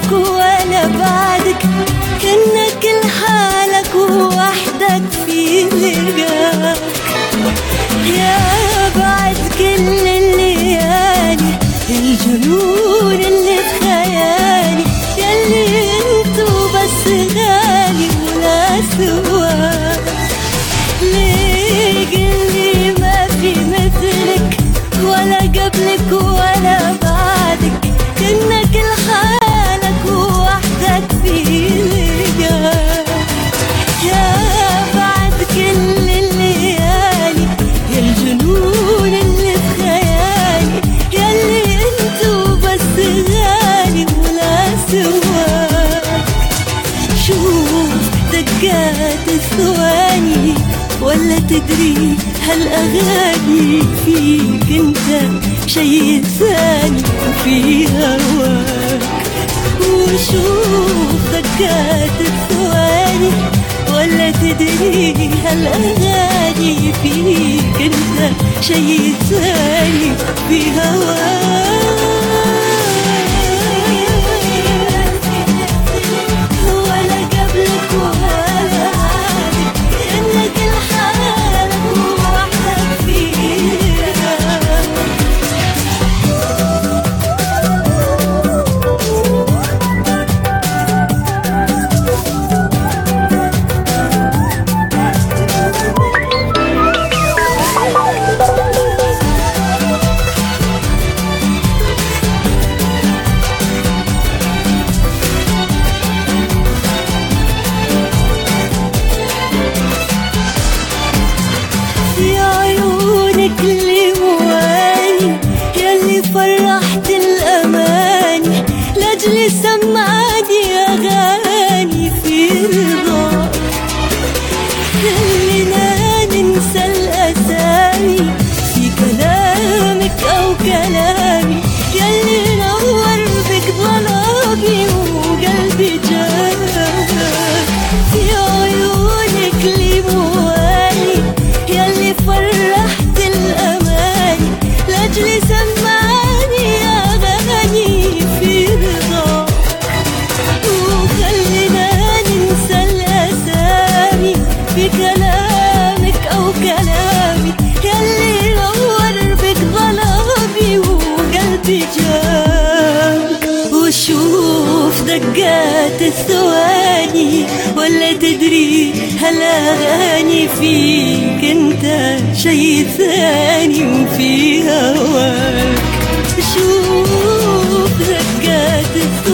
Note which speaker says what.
Speaker 1: ku تدري هالأغاني فيك أنت شيء ثاني في هواك؟ وشوفك كاتب ثواني ولا تدري هالأغاني فيك أنت شيء ثاني في هواك؟ Dile دقات الثواني ولا تدري هالاغاني فيك أنت شي ثاني وفي هواك؟ شوف دقات الثواني